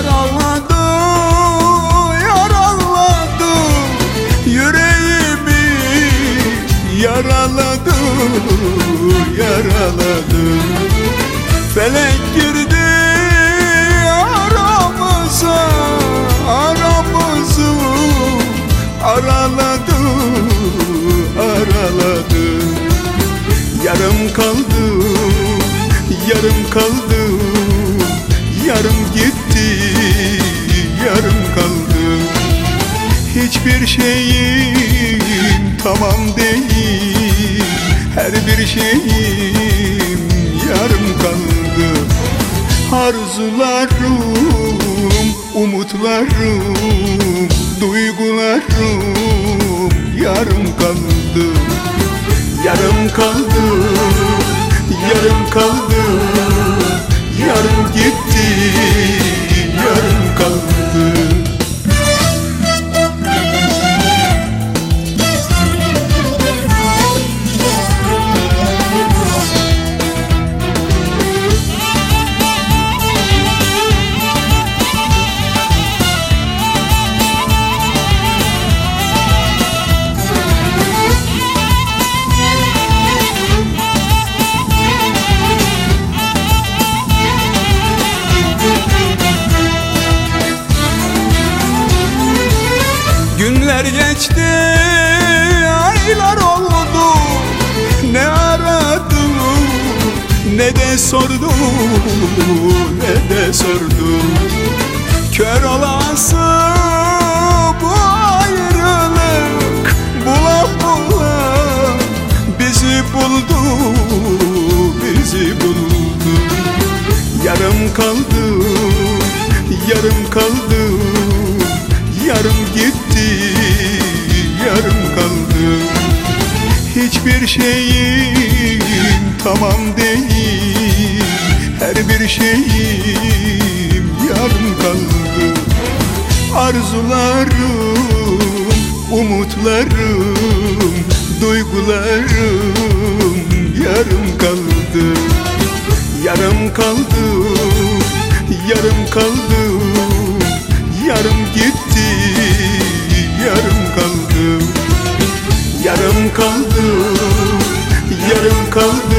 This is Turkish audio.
yaraladı yaraladı yüreğimi yaraladı yaraladı. Felek girdi aramıza aramızı araladı araladı. Yarım kaldı yarım kaldı yarım git Hiçbir şeyim tamam değil. Her bir şeyim yarım kaldı. Arzularım, umutlarım, duygularım yarım kaldı. Yarım kaldı, yarım kaldı Günler geçti, aylar oldu. Ne aradım, ne de sordum Ne de sordum. Kör olası bu ayrılık Bula bula bizi buldu Bizi buldu. Yarım kaldı, yarım kaldı. Yarım gitti, Hiçbir şeyim tamam değil. Her bir şeyim yarım kaldı. Arzularım, umutlarım, duygularım yarım kaldı. Yarım kaldı, yarım kaldı. Yarım gitti, kaldım Yarım kaldım.